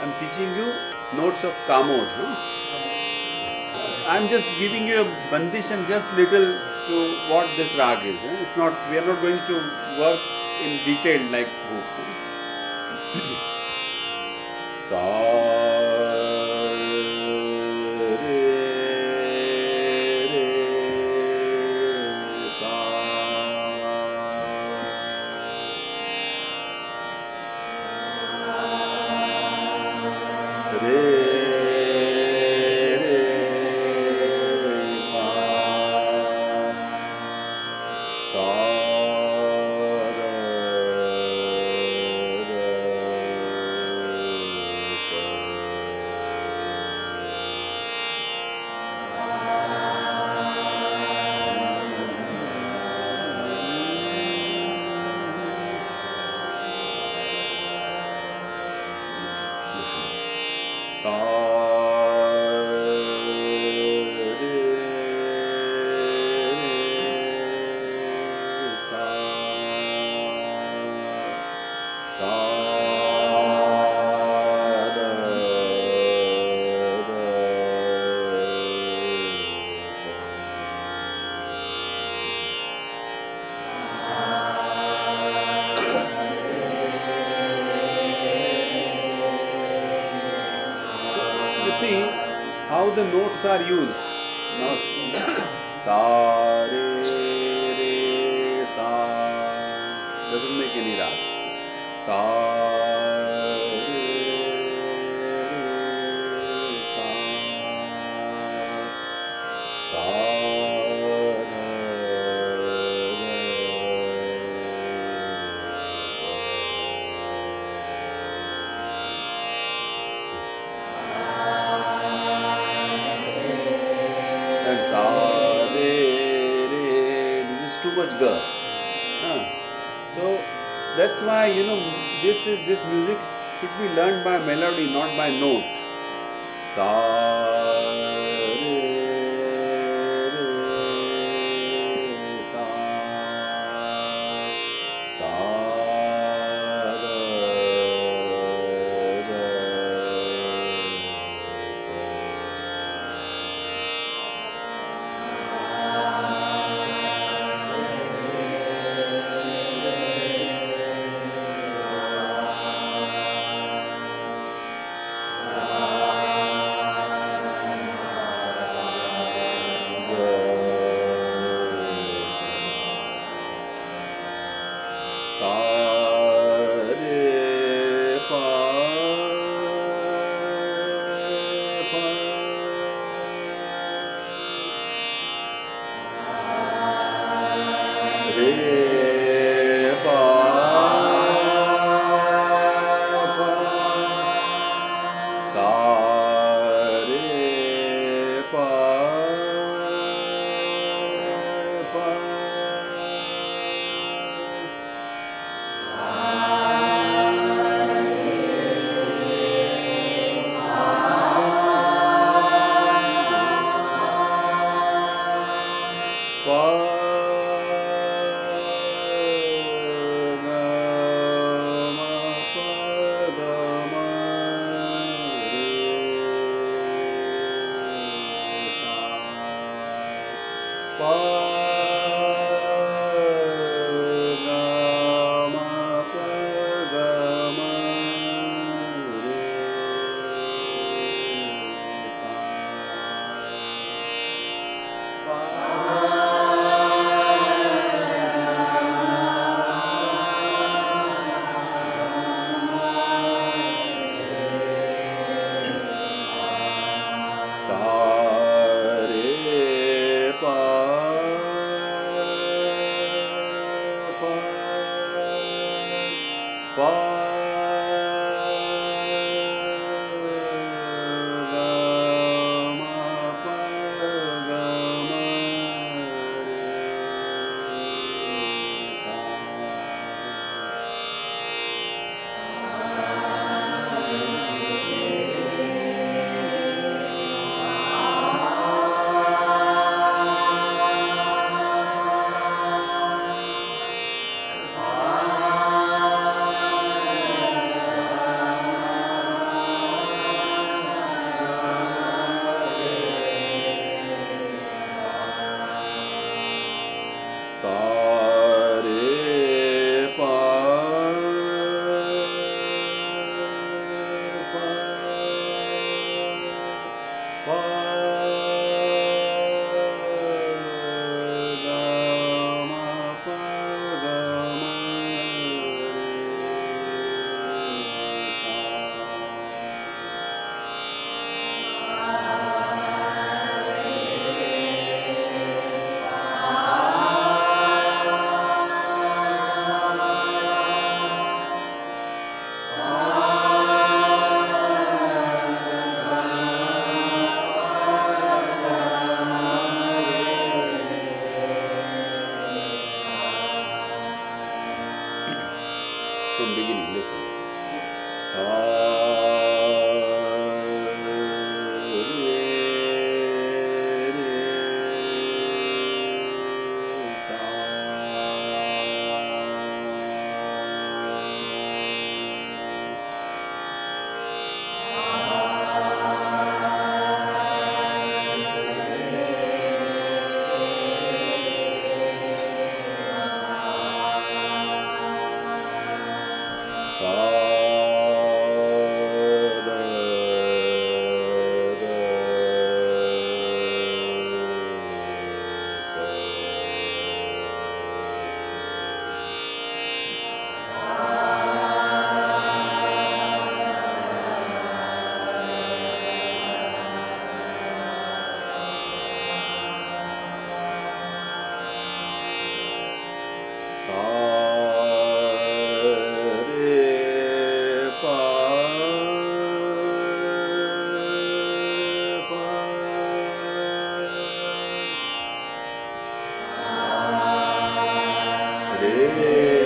I'm teaching you notes of Kamod. Huh? I'm just giving you a bandish and just little to what this rag is. huh? It's not. We are not going to work in detail like. Notes are used. Now s- sa re re sa doesn't make any rag. Sa that's why you know this is this music should be learned by melody not by note. Sa Amém.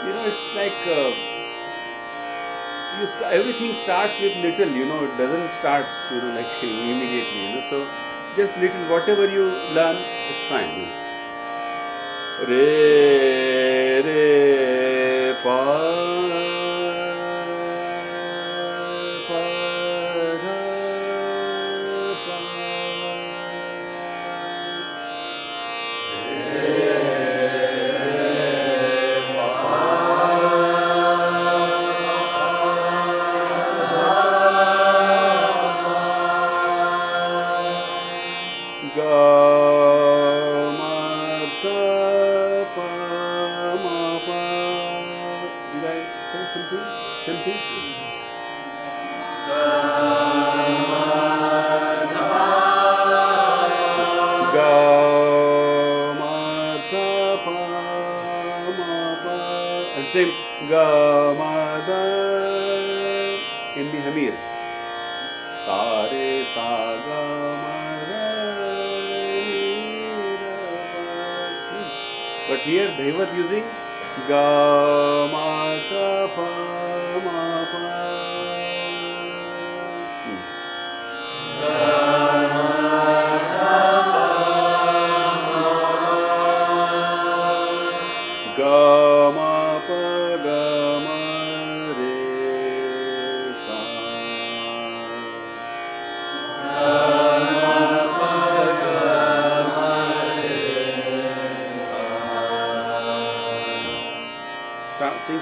you know, it's like uh, you st- everything starts with little, you know, it doesn't start, you know, like immediately, you know. So just little, whatever you learn, it's fine. You know. Re re pa say something? Same thing? Ga ma da pa ma pa. And same ga ma da can be hamir. Sa re sa ga ma da. But here Daivat using ga ma da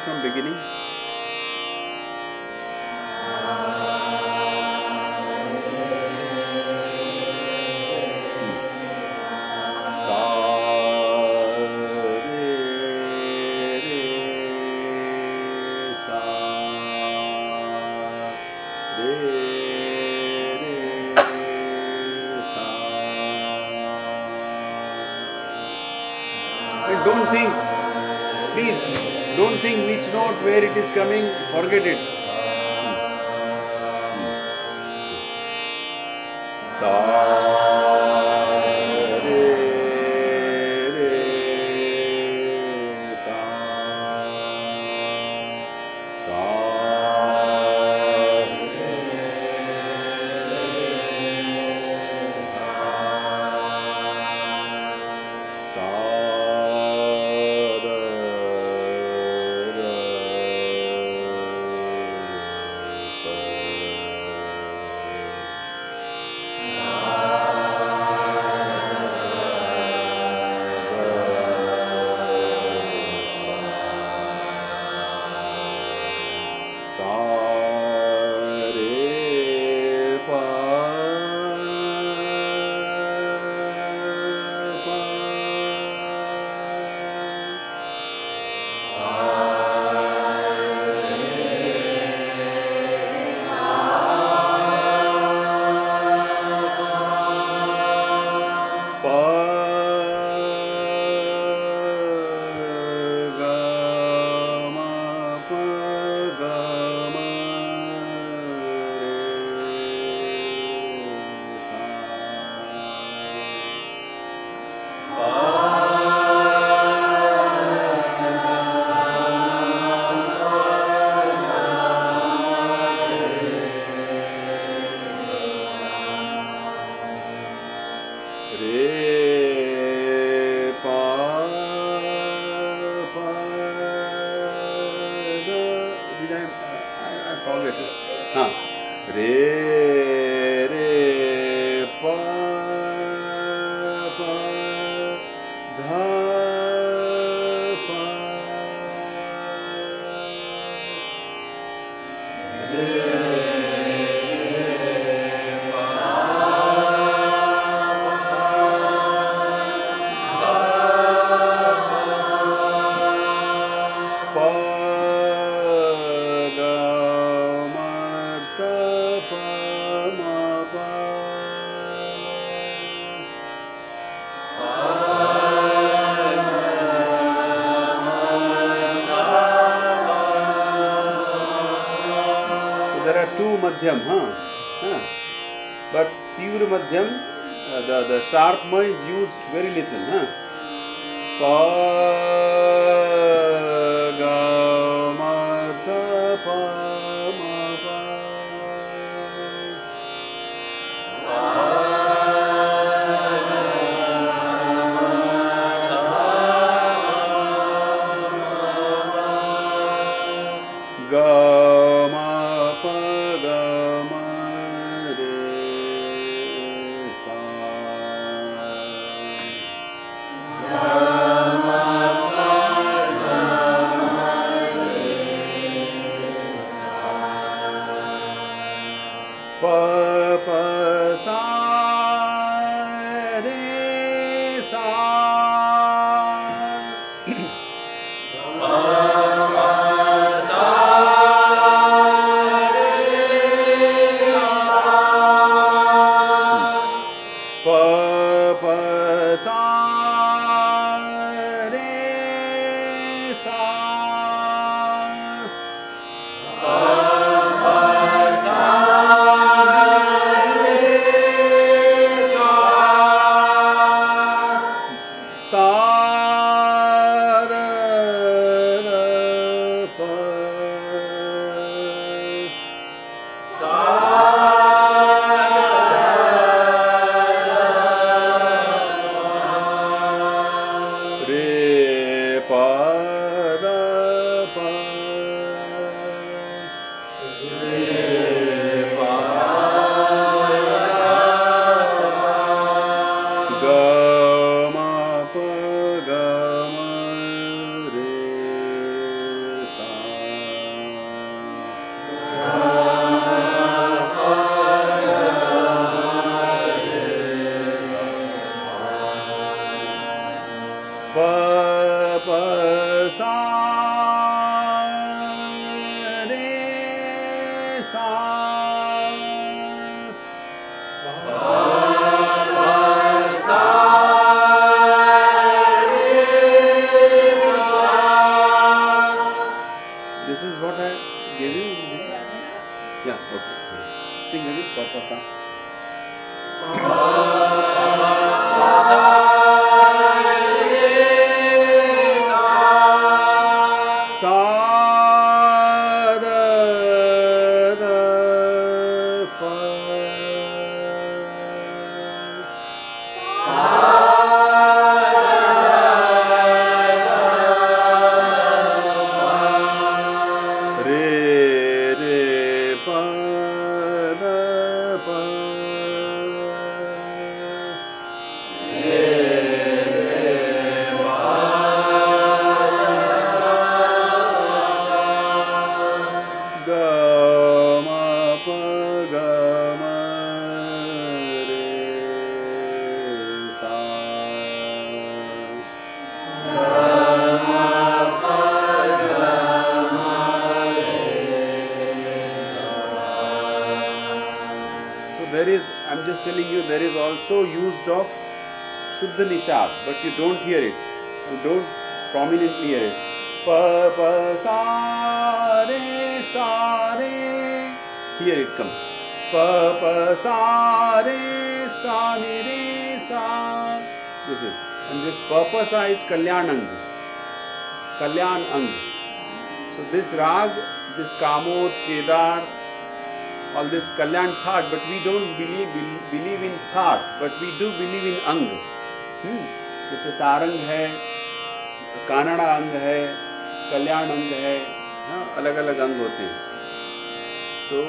from beginning. Where it is coming, forget it. Sa re Two madhyam, huh? huh? But tivra madhyam, uh, the, the sharp ma is used very little, huh? Pa पसा Re But you don't hear it. You don't prominently hear it. Pa pa sa re sa re. Here it comes. Pa pa sa re sa ni re sa. This is, and this sa is Kalyanang. Kalyan Ang. So this rag, this Kamod, Kedar, all this Kalyan thaat, but we don't believe believe in thaat, but we do believe in Ang. हम्म, जैसे सारंग है, कानड़ा अंग है, कल्याण अंग है हाँ अलग अलग अंग होते हैं। तो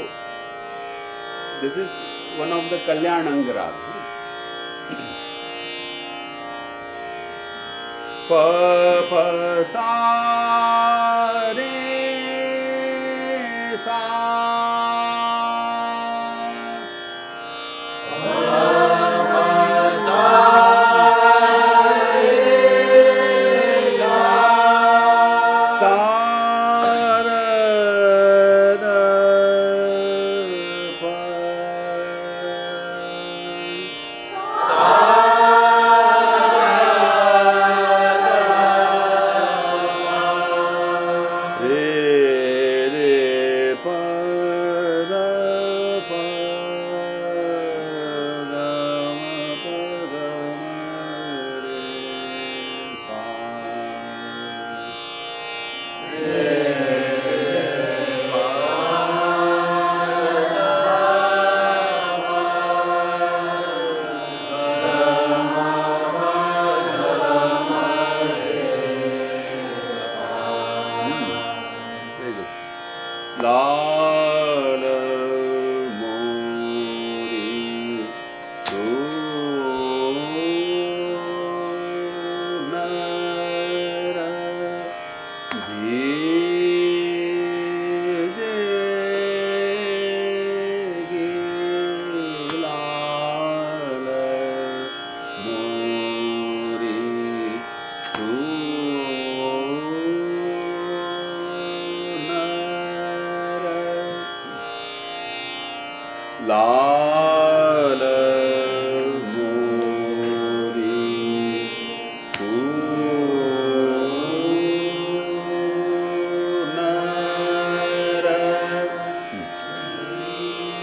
this is one of the Kalyan अंग राग हाँ। प प सा, रे, सा Tchau. Lal Mori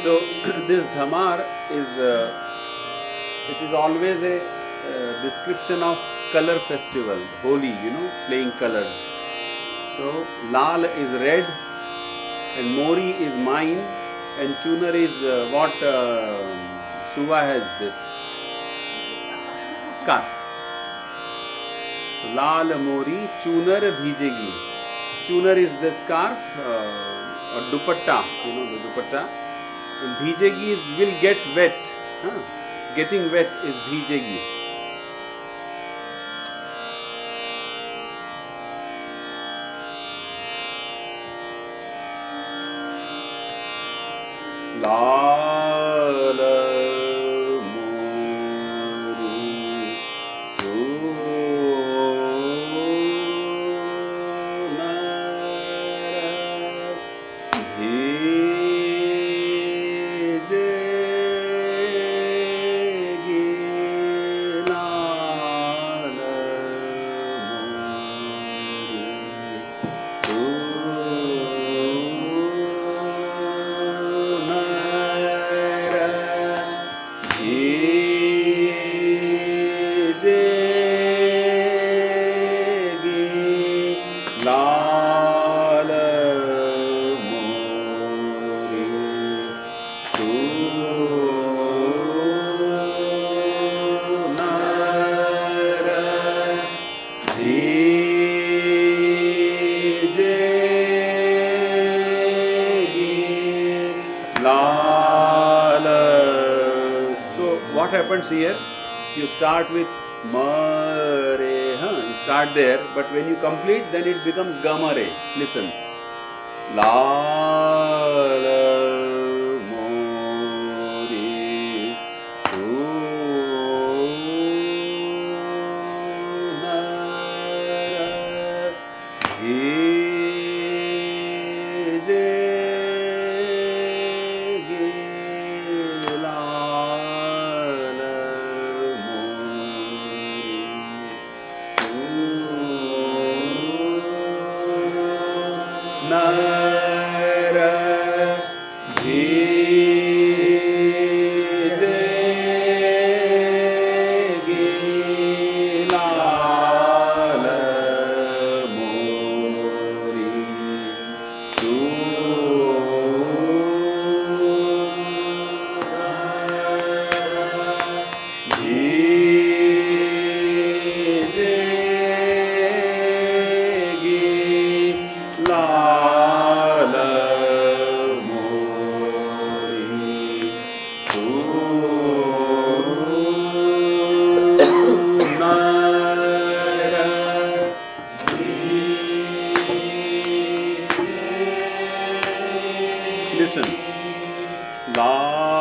So this dhamar is uh, it is always a uh, description of color festival, Holi, you know, playing colors. So lal is red, and mori is mine, and chunar is uh, what uh, Suva has this scarf. So lal mori chunar bhijegi. Chunar is the scarf uh, or dupatta, you know the dupatta. Bhijegi is will get wet. Huh? Getting wet is bhijegi. Here? You start with Mare, huh? You start there, but when you complete, then it becomes gamma Gamare. Listen. Lal Mori listen. La